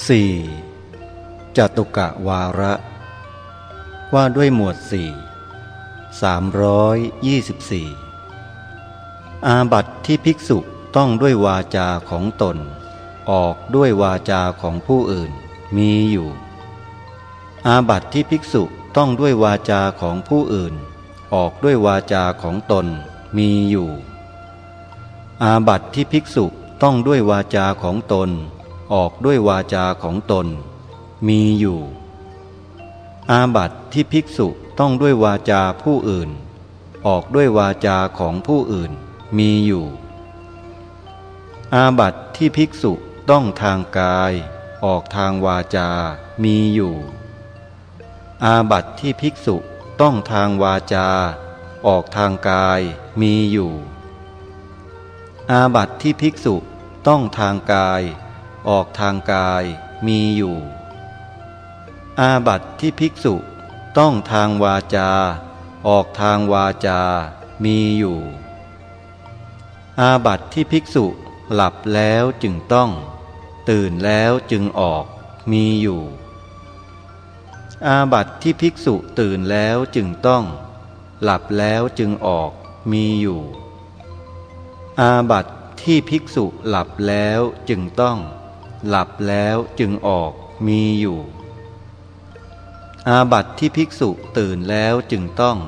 4. จตุกะวาระ ว่าด้วยหมวดสี่สามร้อยยี่สิบสี่อาบัตที่ภิกษุต้องด้วยวาจาของตน ออกด้วยวาจาของผู้อื่นมีอยู่ อาบัตที่ภิกษุต้องด้วยวาจาของผู้อื่น ออกด้วยวาจาของตนมีอยู่ อาบัตที่ภิกษุต้องด้วยวาจาของตน ออกด้วยวาจาของตน มีอยู่ อาบัติที่ภิกษุต้องด้วยวาจาผู้อื่น ออกด้วยวาจาของผู้อื่น มีอยู่ อาบัติที่ภิกษุต้องทางกาย ออกทางวาจา มีอยู่ อาบัติที่ภิกษุต้องทางวาจา ออกทางกายมีอยู่ อาบัติที่ภิกษุต้องทางกาย ออกทางกายมีอยู่ อาบัติที่ภิกษุต้องทางวาจา ออกทางวาจา มีอยู่ อาบัติที่ภิกษุหลับแล้วจึงต้อง ตื่นแล้วจึงออกมีอยู่ อาบัติที่ภิกษุตื่นแล้วจึงต้อง หลับแล้วจึงออกมีอยู่ อาบัติที่ภิกษุหลับแล้วจึงต้อง หลับแล้วจึงออกมีอยู่ อาบัติที่ภิกษุตื่นแล้วจึงต้อง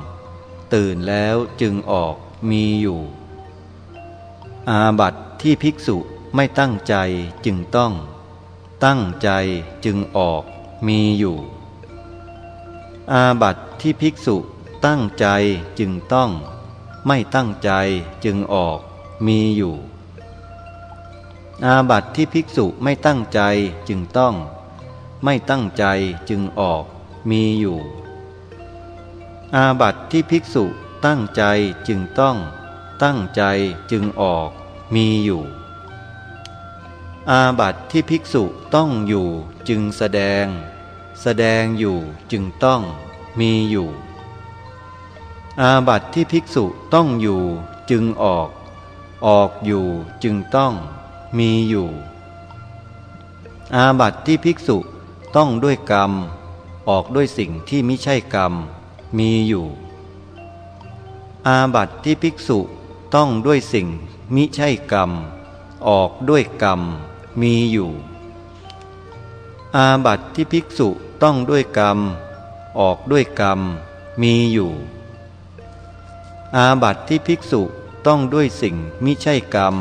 ตื่นแล้วจึงออกมีอยู่ อาบัติที่ภิกษุไม่ตั้งใจจึงต้อง ตั้งใจจึงออกมีอยู่ อาบัติที่ภิกษุตั้งใจจึงต้อง ไม่ตั้งใจจึงออกมีอยู่ อาบัติที่ภิกษุไม่ตั้งใจจึงต้อง ไม่ตั้งใจจึงออกมีอยู่ อาบัติที่ภิกษุตั้งใจจึงต้อง ตั้งใจจึงออกมีอยู่ อาบัติที่ภิกษุต้องอยู่จึงแสดง แสดงอยู่จึงต้องมีอยู่ อาบัติที่ภิกษุต้องอยู่จึงออก ออกอยู่จึงต้อง มีอยู่ อาบัติที่ภิกษุต้องด้วยกรรม ออกด้วยสิ่งที่ไม่ใช่กรรม มีอยู่ อาบัติที่ภิกษุต้องด้วยสิ่งมิใช่กรรม ออกด้วยกรรม มีอยู่ อาบัติที่ภิกษุต้องด้วยกรรม ออกด้วยกรรม มีอยู่ อาบัติที่ภิกษุต้องด้วยสิ่งมิใช่กรรม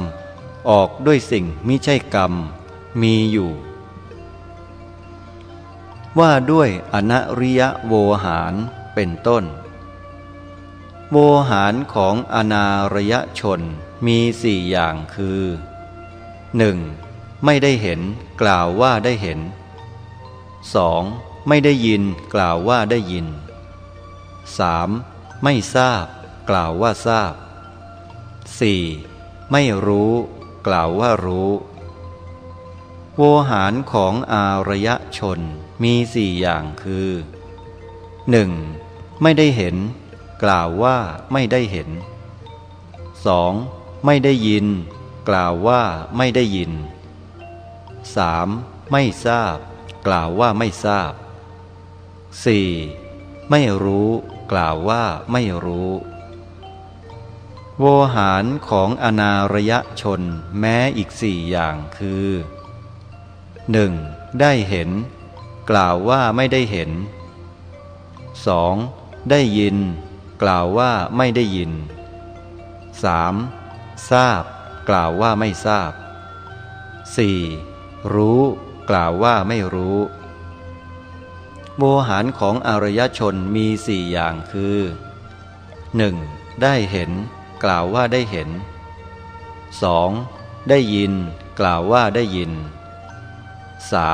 ออกด้วยสิ่งมิใช่กรรม มีอยู่ ว่าด้วยอนริยโวหารเป็นต้น โวหารของอนารยชนมีสี่อย่างคือ 1. ไม่ได้เห็นกล่าวว่าได้เห็น 2. ไม่ได้ยินกล่าวว่าได้ยิน 3. ไม่ทราบ กล่าวว่าทราบ 4. ไม่รู้ กล่าวว่ารู้ โวหารของอารยชนมีสี่อย่างคือ 1. ไม่ได้เห็น กล่าวว่าไม่ได้เห็น 2. ไม่ได้ยิน กล่าวว่าไม่ได้ยิน 3. ไม่ทราบ กล่าวว่าไม่ทราบ 4. ไม่รู้ กล่าวว่าไม่รู้ โวหารของอนารยชนแม้อีกสี่อย่างคือ 1. ได้เห็น กล่าวว่าไม่ได้เห็น 2. ได้ยิน กล่าวว่าไม่ได้ยิน 3. ทราบ กล่าวว่าไม่ทราบ 4. รู้ กล่าวว่าไม่รู้ โวหารของอารยชนมีสี่อย่างคือ 1. ได้เห็น กล่าวว่าได้เห็น 2. ได้ยิน กล่าวว่าได้ยิน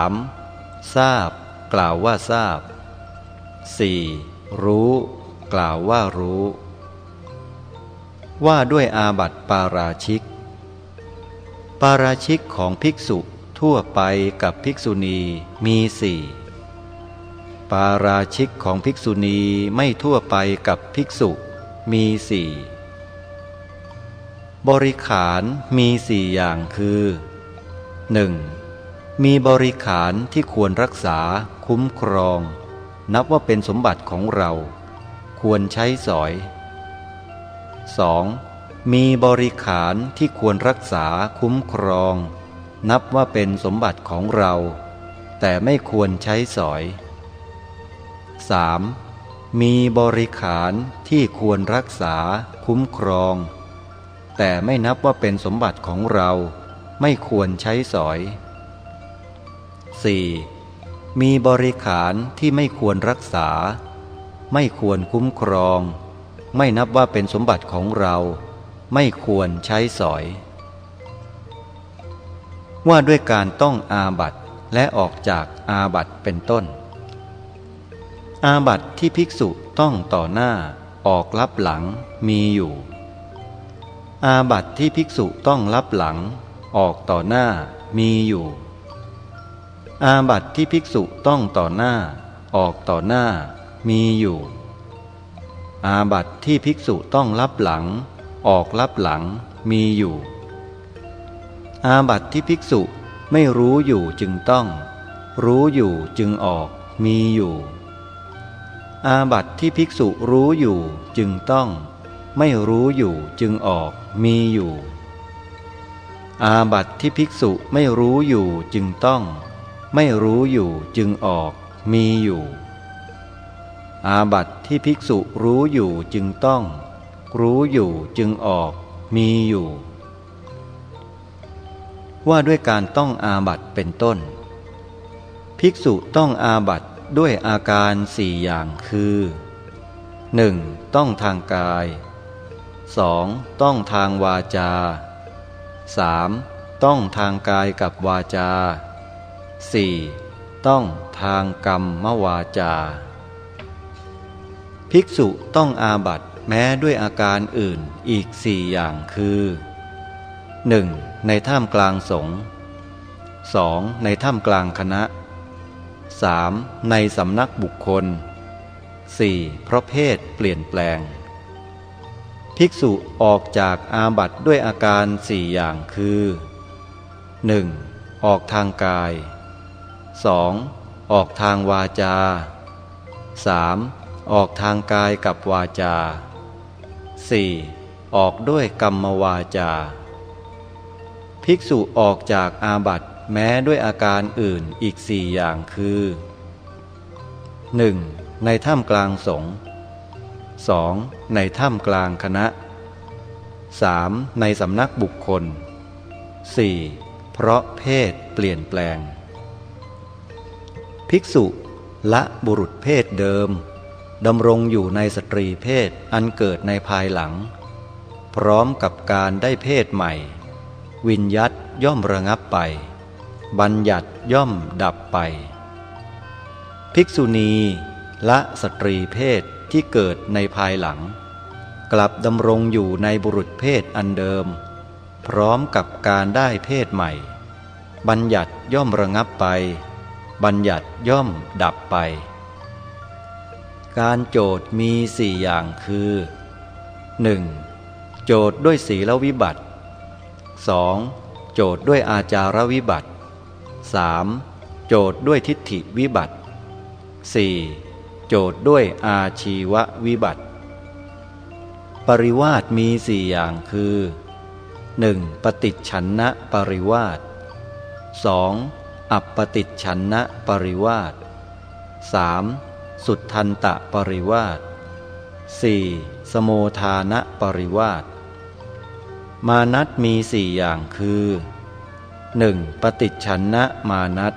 3. ทราบ กล่าวว่าทราบ 4. รู้ กล่าวว่ารู้ ว่าด้วยอาบัติปาราชิก ปาราชิกของภิกษุทั่วไปกับภิกษุณีมีสี่ปาราชิกของภิกษุณีไม่ทั่วไปกับภิกษุมีสี่ บริขารมีสี่อย่างคือ 1. มีบริขารที่ควรรักษา คุ้มครอง นับว่าเป็นสมบัติของเรา ควรใช้สอย 2. มีบริขารที่ควรรักษาคุ้มครอง นับว่าเป็นสมบัติของเรา แต่ไม่ควรใช้สอย 3. มีบริขารที่ควรรักษาคุ้มครอง แต่ไม่นับว่าเป็นสมบัติของเรา ไม่ควรใช้สอย 4. มีบริขารที่ไม่ควรรักษา ไม่ควรคุ้มครอง ไม่นับว่าเป็นสมบัติของเรา ไม่ควรใช้สอย ว่าด้วยการต้องอาบัตและออกจากอาบัตเป็นต้น อาบัตที่ภิกษุต้องต่อหน้าออกรับหลังมีอยู่ อาบัตที่ภิกษุต้องรับหลัง ออกต่อหน้ามีอยู่ อาบัติที่ภิกษุต้องต่อหน้า ออกต่อหน้ามีอยู่ อาบัติที่ภิกษุต้องรับหลัง ออกรับหลังมีอยู่ อาบัติที่ภิกษุไม่รู้อยู่จึงต้อง รู้อยู่จึงออกมีอยู่ อาบัติที่ภิกษุรู้อยู่จึงต้อง ไม่รู้อยู่จึงออกมีอยู่ อาบัติที่ภิกษุไม่รู้อยู่จึงต้อง ไม่รู้อยู่จึงออกมีอยู่ อาบัติที่ภิกษุรู้อยู่จึงต้อง รู้อยู่จึงออกมีอยู่ ว่าด้วยการต้องอาบัติเป็นต้น ภิกษุต้องอาบัติด้วยอาการสี่อย่างคือ 1. ต้องทางกาย 2. ต้องทางวาจา 3. ต้องทางกายกับวาจา 4. ต้องทางกรรมมวาจา ภิกษุต้องอาบัตแม้ด้วยอาการอื่นอีกสี่อย่างคือ 1. ในท่ามกลางสงฆ์ 2. ในท่ามกลางคณะ 3. ในสำนักบุคคล 4. เพราะเพศเปลี่ยนแปลง ภิกษุออกจากอาบัตด้วยอาการสี่อย่างคือ 1. ออกทางกาย 2. ออกทางวาจา 3. ออกทางกายกับวาจา 4. ออกด้วยกรรมวาจา ภิกษุออกจากอาบัตแม้ด้วยอาการอื่นอีกสี่อย่างคือ 1. ในถ้ำกลางสงฆ์ 2. ในถ้ำกลางคณะ 3. ในสำนักบุคคล 4. เพราะเพศเปลี่ยนแปลง ภิกษุละบุรุษเพศเดิมดำรงอยู่ในสตรีเพศอันเกิดในภายหลัง พร้อมกับการได้เพศใหม่ วินยัตย่อมระงับไป บัญญัติย่อมดับไป ภิกษุณีละสตรีเพศ ที่เกิดในภายหลัง กลับดำรงอยู่ในบุรุษเพศอันเดิม พร้อมกับการได้เพศใหม่ บัญญัติย่อมระงับไป บัญญัติย่อมดับไป การโจทย์มีสี่อย่างคือ 1. โจทย์ด้วยศีลวิบัติ 2. โจทย์ด้วยอาจารวิบัติ 3. โจทย์ด้วยทิฏฐิวิบัติ 4. โจทย์ด้วยอาชีววิบัติ ปริวาสมีสี่อย่างคือ 1. ปฏิฉันนะปริวาส 2. อัปปติฉันนะปริวาส 3. สุทธันตะปริวาส 4. สโมทานะปริวาสมานัตมีสี่อย่างคือ 1. ปฏิฉันนะมานัต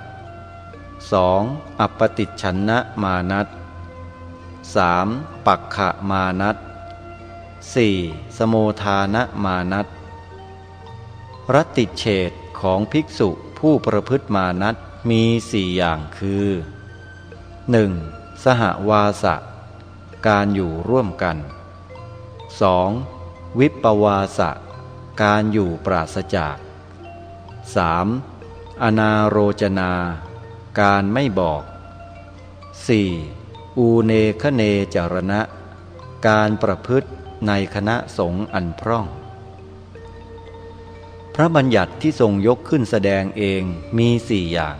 2. อัปปติฉันนะมานัต 3. ปักขะมานัต 4. สโมทานะมานัตรติเฉดของภิกษุผู้ประพฤติมานัตมีสี่อย่างคือ 1. สหวาสะ การอยู่ร่วมกัน 2. วิปวาสะ การอยู่ปราศจาก 3. อนาโรจนา การไม่บอก 4. อูเนคเนจารณะ การประพฤติในคณะสงฆ์อันพร่อง พระบัญญัติที่ทรงยกขึ้นแสดงเองมีสี่อย่าง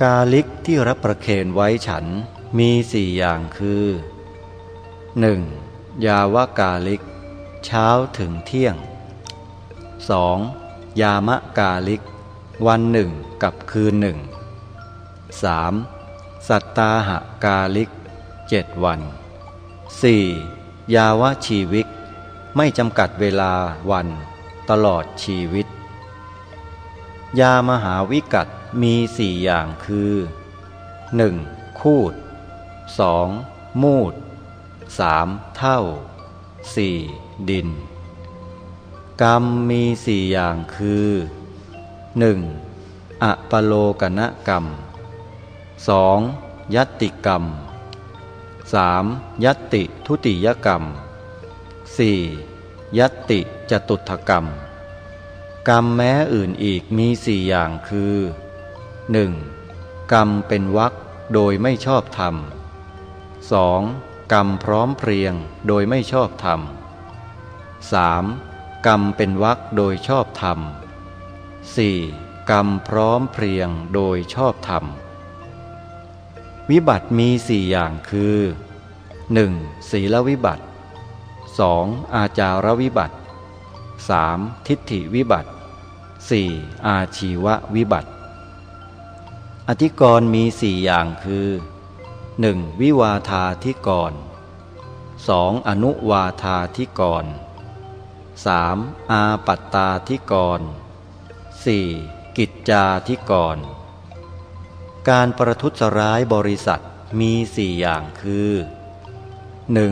กาลิกที่รับประเคนไว้ฉันมีสี่อย่างคือ 1. ยาวกาลิก เช้าถึงเที่ยง 2. ยามะกาลิก วันหนึ่งกับคืนหนึ่ง 3. สัตตาหกาลิกเจ็ดวัน 4. ยาวชีวิก ไม่จำกัดเวลาวัน ตลอดชีวิต ยามหาวิกัตมีสี่อย่างคือ 1. คูด 2. มูด 3. เท่า 4. ดิน กรรมมีสี่อย่างคือ 1. อปโลกนกรรม 2. ยัตติกรรม 3. ยัตติทุติยกรรม 4. ยัตติจตุถกรรม กรรมแม้อื่นอีกมีสี่อย่างคือ 1. กรรมเป็นวักโดยไม่ชอบธรรม 2. กรรมพร้อมเพรียงโดยไม่ชอบธรรม 3. กรรมเป็นวักโดยชอบธรรม 4. กรรมพร้อมเพรียงโดยชอบธรรม วิบัติมีสี่อย่างคือ 1. ศีลวิบัติ 2. อาจารวิบัติ 3. ทิฏฐิวิบัติ 4. อาชีววิบัติ อธิกรณ์มีสี่อย่างคือ 1. วิวาธาธิกร 2. อนุวาธาธิกร 3. อาปัตตาธิกร 4. กิจจาธิกร การประทุษร้ายบริษัทมีสี่อย่างคือ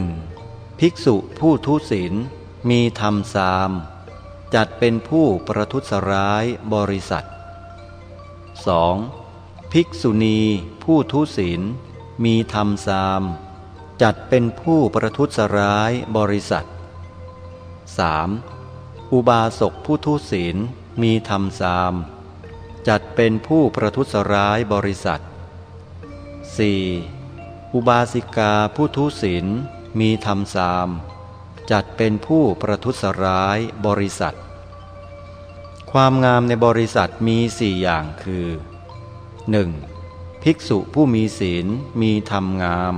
1. ภิกษุผู้ทุศีลมีธรรมสาม จัดเป็นผู้ประทุษร้ายบริษัท 2. ภิกษุณีผู้ทุศีลมีธรรมสาม จัดเป็นผู้ประทุษร้ายบริษัท 3. อุบาสกผู้ทุศีลมีธรรมสาม จัดเป็นผู้ประทุษร้ายบริษัท 4. อุบาสิกาผู้ทุศีลมีธรรมสาม จัดเป็นผู้ประทุษร้ายบริษัท ความงามในบริษัทมีสี่อย่างคือ 1. ภิกษุผู้มีศีลมีธรรมงาม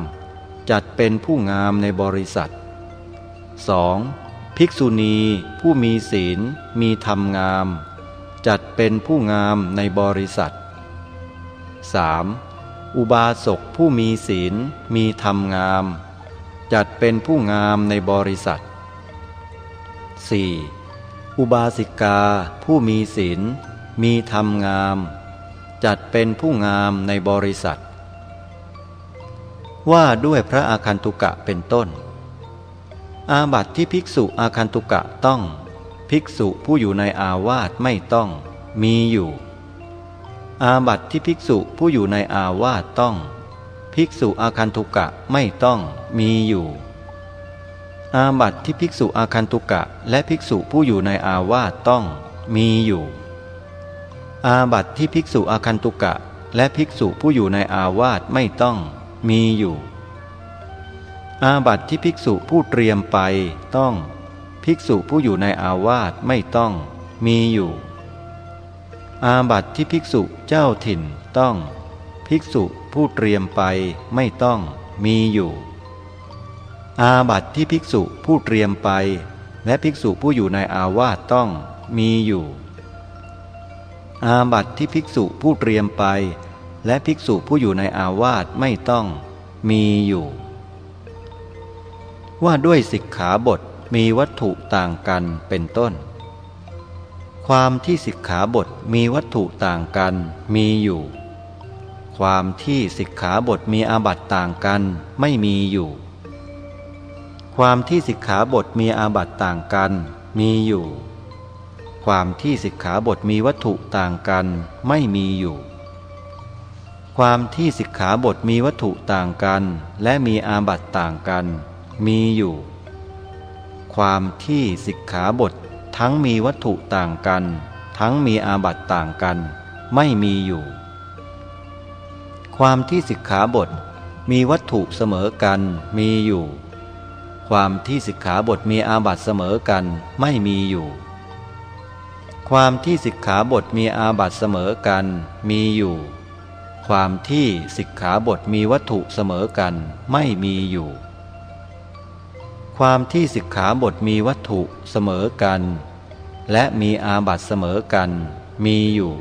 จัดเป็นผู้งามในบริษัท 2. ภิกษุณีผู้มีศีลมีธรรมงาม จัดเป็นผู้งามในบริษัท 3. อุบาสกผู้มีศีลมีธรรมงาม จัดเป็นผู้งามในบริษัท 4. อุบาสิกาผู้มีศีลมีธรรมงาม จัดเป็นผู้งามในบริษัท ว่าด้วยพระอาคันตุกะเป็นต้น อาบัติที่ภิกษุอาคันตุกะต้อง ภิกษุผู้อยู่ในอาวาสไม่ต้อง มีอยู่ อาบัติที่ภิกษุผู้อยู่ในอาวาสต้อง ภิกษุอาคันตุกะไม่ต้อง มีอยู่ อาบัติที่ภิกษุอาคันตุกะ และภิกษุผู้อยู่ในอาวาสต้อง มีอยู่ อาบัติที่ภิกษุอาคันตุกะ และภิกษุผู้อยู่ในอาวาสไม่ต้อง มีอยู่อาบัติที่ภิกษุผู้เตรียมไปต้อง ภิกษุผู้อยู่ในอาวาสไม่ต้อง มีอยู่ อาบัติที่ภิกษุเจ้าถิ่นต้อง ภิกษุผู้เตรียมไปไม่ต้อง มีอยู่ อาบัติที่ภิกษุผู้เตรียมไป และภิกษุผู้อยู่ในอาวาสต้อง มีอยู่ อาบัติที่ภิกษุผู้เตรียมไป และภิกษุผู้อยู่ในอาวาสไม่ต้อง มีอยู่ว่าด้วยสิกขาบท มีวัตถุต่างกันเป็นต้น ความที่สิกขาบทมีวัตถุต่างกันมีอยู่ ความที่สิกขาบทมีอาบัตต่างกันไม่มีอยู่ ความที่สิกขาบทมีอาบัตต่างกันมีอยู่ ความที่สิกขาบทมีวัตถุต่างกันไม่มีอยู่ ความที่สิกขาบทมีวัตถุต่างกัน และมีอาบัตต่างกันมีอยู่ ความที่สิกขาบท ทั้งมีวัตถุต่างกัน ทั้งมีอาบัตต่างกัน ไม่มีอยู่ ความที่สิกขาบท มีวัตถุเสมอกันมีอยู่ ความที่สิกขาบทมีอาบัตเสมอกันไม่มีอยู่ ความที่สิกขาบทมีอาบัตเสมอกันมีอยู่ ความที่สิกขาบทมีวัตถุเสมอกันไม่มีอยู่ ความที่สิกขาบทมีวัตถุเสมอกัน และมีอาบัตเสมอกัน มีอยู่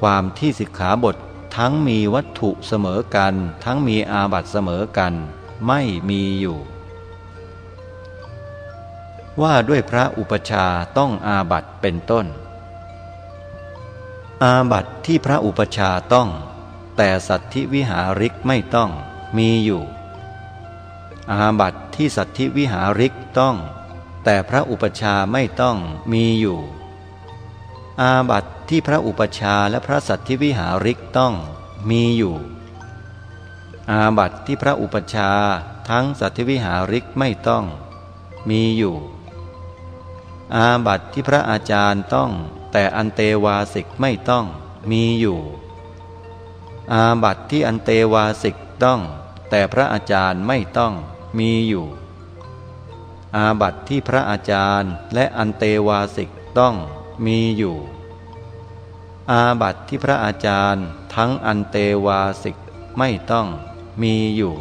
ความที่สิกขาบททั้งมีวัตถุเสมอกัน ทั้งมีอาบัตเสมอกัน ไม่มีอยู่ ว่าด้วยพระอุปชาต้องอาบัตเป็นต้น อาบัตที่พระอุปชาต้อง แต่สัตธิวิหาริกไม่ต้องมีอยู่ อาบัตที่สัตธิวิหาริกต้อง แต่พระอุปชาไม่ต้องมีอยู่ อาบัตที่พระอุปชาและพระสัตธิวิหาริกต้องมีอยู่ อาบัตที่พระอุปชาทั้งสัตธิวิหาริกไม่ต้อง มีอยู่ อาบัตที่พระอาจารย์ต้อง แต่อันเตวาสิกไม่ต้องมีอยู่ อาบัตที่อันเตวาสิกต้อง แต่พระอาจารย์ไม่ต้อง มีอยู่ อาบัตที่พระอาจารย์และอันเตวาสิกต้องมีอยู่ อาบัติที่พระอาจารย์ทั้งอันเตวาสิกไม่ต้องมีอยู่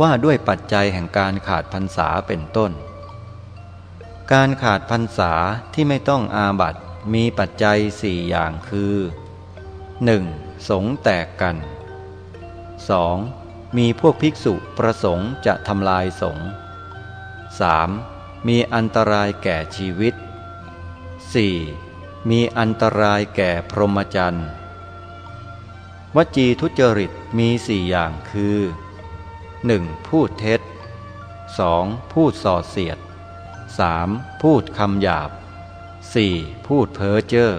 ว่าด้วยปัจจัยแห่งการขาดพรรษาเป็นต้น การขาดพรรษาที่ไม่ต้องอาบัติมีปัจจัยสี่อย่างคือ 1. สงแตกกัน 2. มีพวกภิกษุประสงค์จะทำลายสงฆ์ 3. มีอันตรายแก่ชีวิต 4. มีอันตรายแก่พรหมจรรย์ วจีทุจริตมีสี่อย่างคือ 1. พูดเท็จ 2. พูดส่อเสียด 3. พูดคำหยาบ 4. พูดเพ้อเจ้อ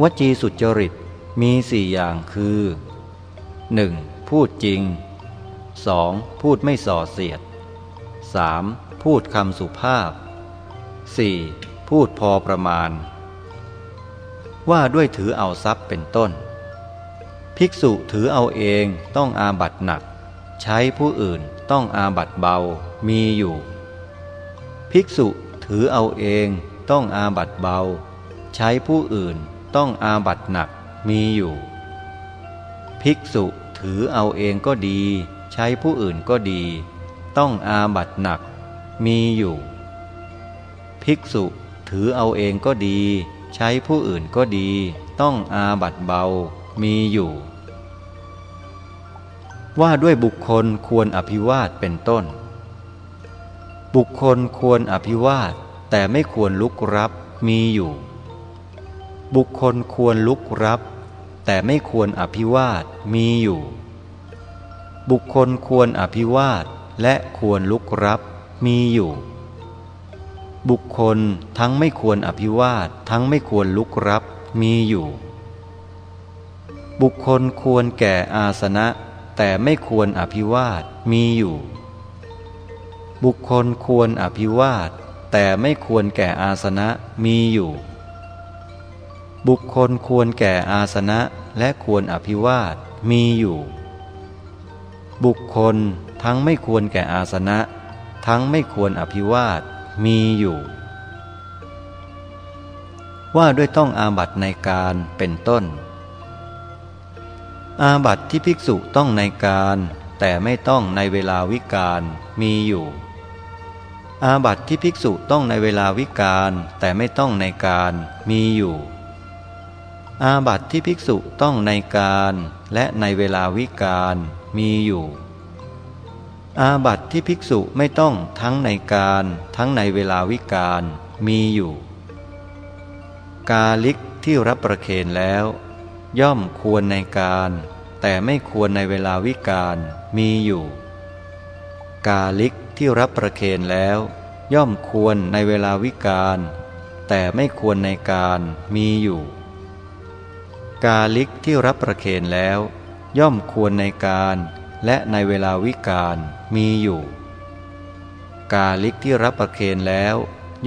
วจีสุจริตมีสี่อย่างคือ 1. พูดจริง 2. พูดไม่ส่อเสียด 3. พูดคำสุภาพ 4. พูดพอประมาณ ว่าด้วยถือเอาทรัพย์เป็นต้น ภิกษุถือเอาเองต้องอาบัตหนัก ใช้ผู้อื่นต้องอาบัตเบามีอยู่ ภิกษุถือเอาเองต้องอาบัตเบา ใช้ผู้อื่นต้องอาบัตหนักมีอยู่ ภิกษุ ถือเอาเองก็ดี ใช้ผู้อื่นก็ดี ต้องอาบัตหนัก มีอยู่ ภิกษุถือเอาเองก็ดี ใช้ผู้อื่นก็ดี ต้องอาบัตเบา มีอยู่ ว่าด้วยบุคคลควรอภิวาทเป็นต้น บุคคลควรอภิวาทแต่ไม่ควรลุกรับมีอยู่ บุคคลควรลุกรับ แต่ไม่ควรอภิวาทมีอยู่ บุคคลควรอภิวาทและควรลุกรับมีอยู่ บุคคลทั้งไม่ควรอภิวาททั้งไม่ควรลุกรับมีอยู่ บุคคลควรแก่อาสนะ แต่ไม่ควรอภิวาทมีอยู่ บุคคลควรอภิวาทแต่ไม่ควรแก่อาสนะมีอยู่ บุคคลควรแก่อาสนะและควรอภิวาทมีอยู่ บุคคลทั้งไม่ควรแก่อาสนะ ทั้งไม่ควรอภิวาทมีอยู่ ว่าด้วยต้องอาบัตในการเป็นต้น อาบัตที่ภิกษุต้องในการ แต่ไม่ต้องในเวลาวิกาลมีอยู่ อาบัตที่ภิกษุต้องในเวลาวิกาลแต่ไม่ต้องในการมีอยู่ อาบัตที่ภิกษุต้องในการและในเวลาวิกาลมีอยู่ อาบัติที่ภิกษุไม่ต้องทั้งในการทั้งในเวลาวิกาลมีอยู่ กาลิกที่รับประเคนแล้ว ย่อมควรในการ แต่ไม่ควรในเวลาวิกาลมีอยู่ กาลิกที่รับประเคนแล้ว ย่อมควรในเวลาวิกาลแต่ไม่ควรในการมีอยู่ กาลิกที่รับประเคนแล้ว ย่อมควรในการและในเวลาวิกาลมีอยู่ กาลิกที่รับประเคนแล้ว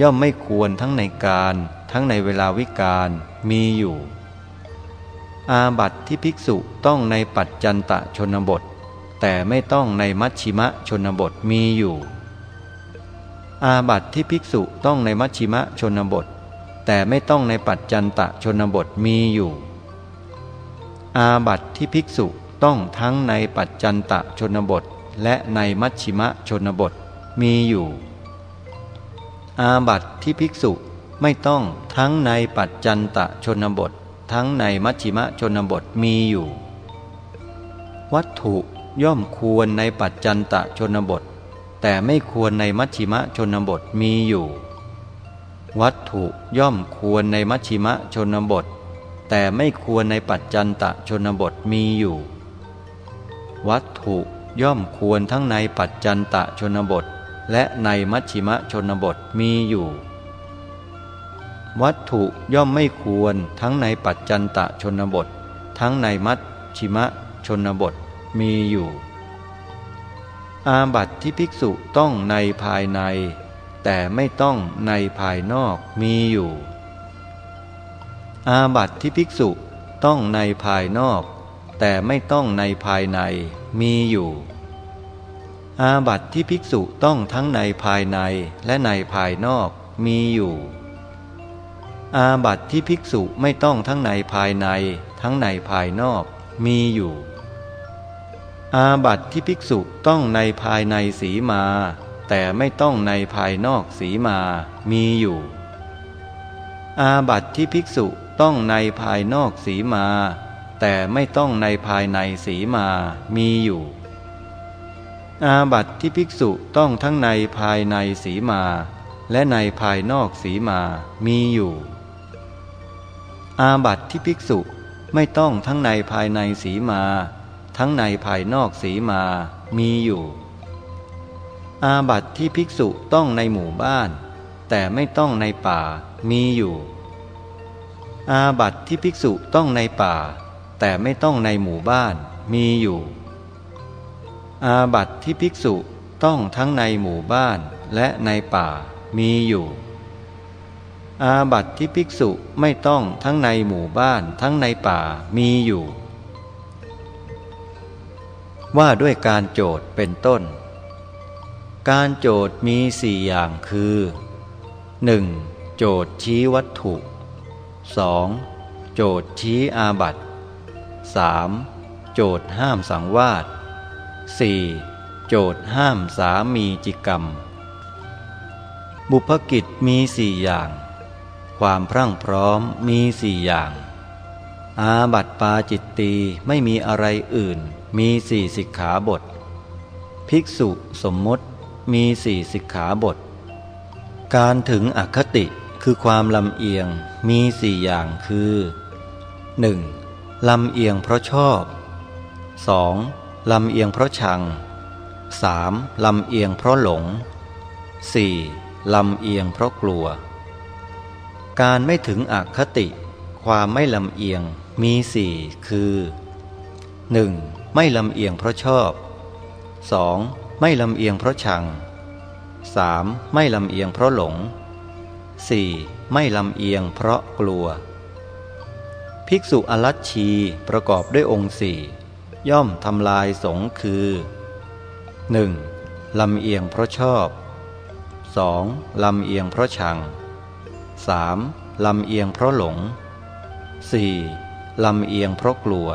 ย่อมไม่ควรทั้งในการทั้งในเวลาวิกาลมีอยู่ อาบัติที่ภิกษุต้องในปัจจันตะชนบท แต่ไม่ต้องในมัชชิมะชนบทมีอยู่ออาบัติที่ภิกษุต้องในมัชชิมะชนบท แต่ไม่ต้องในปัจจันตะชนบทมีอยู่ อาบัติที่ภิกษุต้องทั้งในปัจจันตะชนบท และในมัชชิมะชนบทมีอยู่ อาบัติที่ภิกษุไม่ต้องทั้งในปัจจันตะชนบท ทั้งในมัชชิมะชนบทมีอยู่ วัตถุย่อมควรในปัจจันตะชนบท แต่ไม่ควรในมัชชิมะชนบทมีอยู่ วัตถุย่อมควรในมัชชิมะชนบท แต่ไม่ควรในปัจจันตะชนบทมีอยู่ วัตถุย่อมควรทั้งในปัจจันตะชนบท และในมัชชิมะชนบทมีอยู่ วัตถุย่อมไม่ควรทั้งในปัจจันตะชนบท ทั้งในมัชชิมะชนบทมีอยู่ อาบัติที่ภิกษุต้องในภายใน แต่ไม่ต้องในภายนอกมีอยู่ อาบัติที่ภิกษุต้องในภายนอก แต่ไม่ต้องในภายในมีอยู่ อาบัติที่ภิกษุต้องทั้งในภายในและในภายนอกมีอยู่ อาบัติที่ภิกษุไม่ต้องทั้งในภายใน ทั้งในภายนอกมีอยู่ อาบัติที่ภิกษุต้องในภายในสีมา แต่ไม่ต้องในภายนอกสีมามีอยู่ อาบัติที่ภิกษุ ต้องในภายนอกสีมา แต่ไม่ต้องในภายในสีมามีอยู่ อาบัติที่ภิกษุต้องทั้งในภายในสีมา และในภายนอกสีมามีอยู่ อาบัติที่ภิกษุไม่ต้องทั้งในภายในสีมา ทั้งในภายนอกสีมามีอยู่ อาบัติที่ภิกษุต้องในหมู่บ้าน แต่ไม่ต้องในป่ามีอยู่ อาบัติที่ภิกษุต้องในป่า แต่ไม่ต้องในหมู่บ้านมีอยู่ อาบัติที่ภิกษุต้องทั้งในหมู่บ้านและในป่ามีอยู่ อาบัติที่ภิกษุไม่ต้องทั้งในหมู่บ้านทั้งในป่ามีอยู่ ว่าด้วยการโจทย์เป็นต้น การโจทย์มีสี่อย่างคือ 1. โจทย์ชี้วัตถุ 2. โจทชี้อาบัติ 3. โจทห้ามสังวาส 4. โจทห้ามสามีจิกรรม บุพกิจมีสี่อย่าง ความพรั่งพร้อมมีสี่อย่าง อาบัติปาจิตตีไม่มีอะไรอื่น มีสี่สิกขาบท ภิกษุสมมติมีสี่สิกขาบท การถึงอคติ คือความลำเอียงมีสี่อย่างคือ 1. ลำเอียงเพราะชอบ 2. ลำเอียงเพราะชัง 3. ลำเอียงเพราะหลง 4. ลำเอียงเพราะกลัว การไม่ถึงอคติ ความไม่ลำเอียงมีสี่คือ 1. ไม่ลำเอียงเพราะชอบ 2. ไม่ลำเอียงเพราะชัง 3. ไม่ลำเอียงเพราะหลง 4. ไม่ลำเอียงเพราะกลัว ภิกษุอรัชชีประกอบด้วยองค์สี่ย่อมทำลายสงคือ 1. ลำเอียงเพราะชอบ 2. ลำเอียงเพราะชัง 3. ลำเอียงเพราะหลง 4. ลำเอียงเพราะกลัว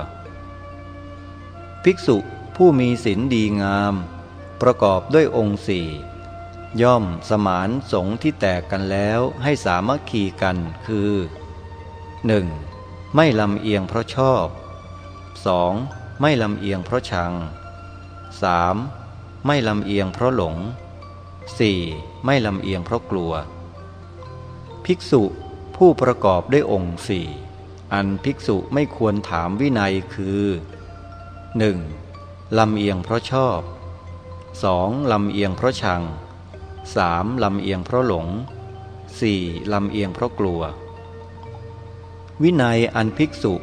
ภิกษุผู้มีศีลดีงาม ประกอบด้วยองค์สี่ ย่อมสมานสงที่แตกกันแล้วให้สามัคคีกันคือ 1. ไม่ลำเอียงเพราะชอบ 2. ไม่ลำเอียงเพราะชัง 3. ไม่ลำเอียงเพราะหลง 4. ไม่ลำเอียงเพราะกลัว ภิกษุผู้ประกอบด้วยองค์สี่อันภิกษุไม่ควรถามวินัยคือ 1. ลำเอียงเพราะชอบ 2. ลำเอียงเพราะชัง 3. ลำเอียงเพราะหลง 4. ลำเอียงเพราะกลัว วินัยอันภิกษุ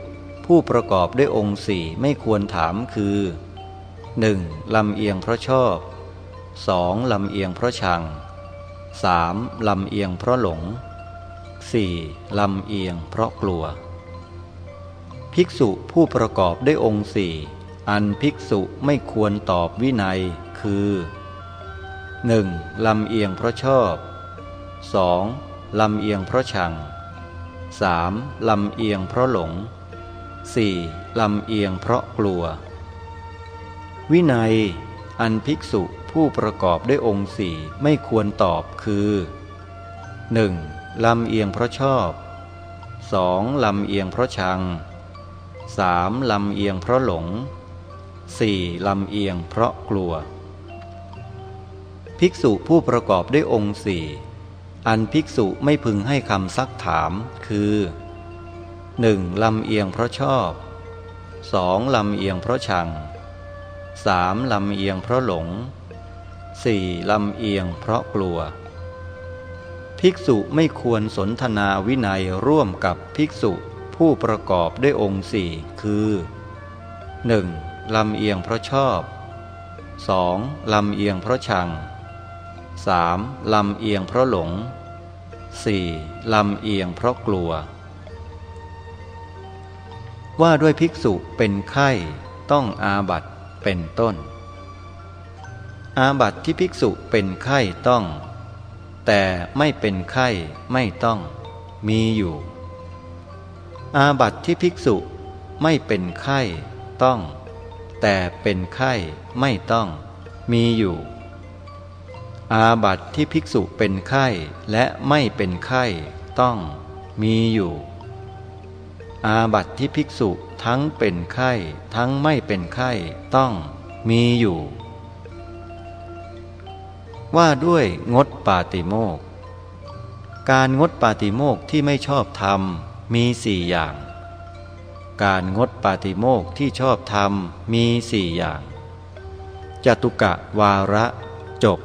ผู้ประกอบด้วยองค์สี่ไม่ควรถามคือ 1. ลำเอียงเพราะชอบ 2. ลำเอียงเพราะชัง 3. ลำเอียงเพราะหลง 4. ลำเอียงเพราะกลัว ภิกษุผู้ประกอบด้วยองค์สี่อันภิกษุไม่ควรตอบวินัยคือ 1. ลำเอียงเพราะชอบ 2. ลำเอียงเพราะชัง 3. ลำเอียงเพราะหลง 4. ลำเอียงเพราะกลัว วินัย อันภิกษุผู้ประกอบด้วยองค์สี่ไม่ควรตอบคือ 1. ลำเอียงเพราะชอบ 2. ลำเอียงเพราะชัง 3. ลำเอียงเพราะหลง 4. ลำเอียงเพราะกลัว ภิกษุผู้ประกอบด้วยองค์สี่อันภิกษุไม่พึงให้คำซักถามคือ 1. ลำเอียงเพราะชอบ 2. ลำเอียงเพราะชัง 3. ลำเอียงเพราะหลง 4. ลำเอียงเพราะกลัว ภิกษุไม่ควรสนทนาวินัยร่วมกับภิกษุผู้ประกอบด้วยองค์สี่คือ 1. ลำเอียงเพราะชอบ 2. ลำเอียงเพราะชัง 3. ลำเอียงเพราะหลง 4. ลำเอียงเพราะกลัว ว่าด้วยภิกษุเป็นไข้ต้องอาบัตเป็นต้น อาบัตที่ภิกษุเป็นไข้ต้อง แต่ไม่เป็นไข้ไม่ต้อง มีอยู่ อาบัตที่ภิกษุไม่เป็นไข้ต้อง แต่เป็นไข้ไม่ต้อง มีอยู่ อาบัตที่ภิกษุเป็นไข้และไม่เป็นไข้ต้องมีอยู่ อาบัตที่ภิกษุทั้งเป็นไข้ทั้งไม่เป็นไข้ต้องมีอยู่ ว่าด้วยงดปาติโมกการงดปาติโมกที่ไม่ชอบธรรมมีสี่อย่าง การงดปาติโมกที่ชอบธรรมมีสี่อย่าง จตุกะวาระจบ